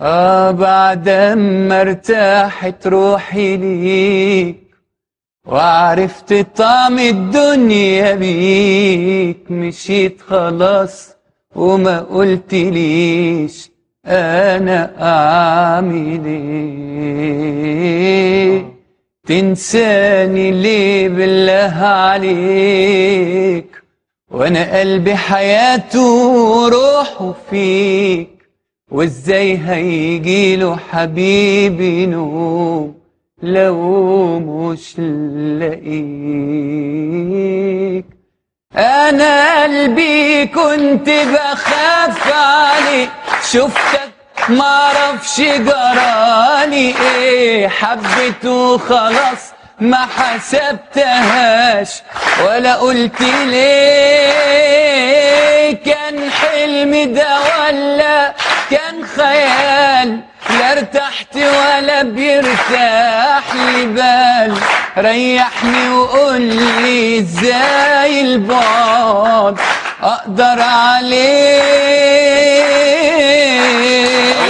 آه بعد ما ارتاحت روحي ليك وعرفت طعم الدنيا بيك. مشيت خلاص وما قلت ليش أنا أعمل إيه. تنساني ليه بالله عليك؟ وأنا قلبي حياته وروحه فيك. وازاي هيجيله حبيبي نوم لو مش لاقيك. أنا قلبي كنت بخاف عليك شفتك معرفش جرالي إيه. حبيته خلاص ما حسبتهاش ولا قلت ليه. كان حلم ده ولا كان خيال لا ارتحت ولا بيرتاح لي بال ريحني وقول لي إزاي البعد أقدر عليه؟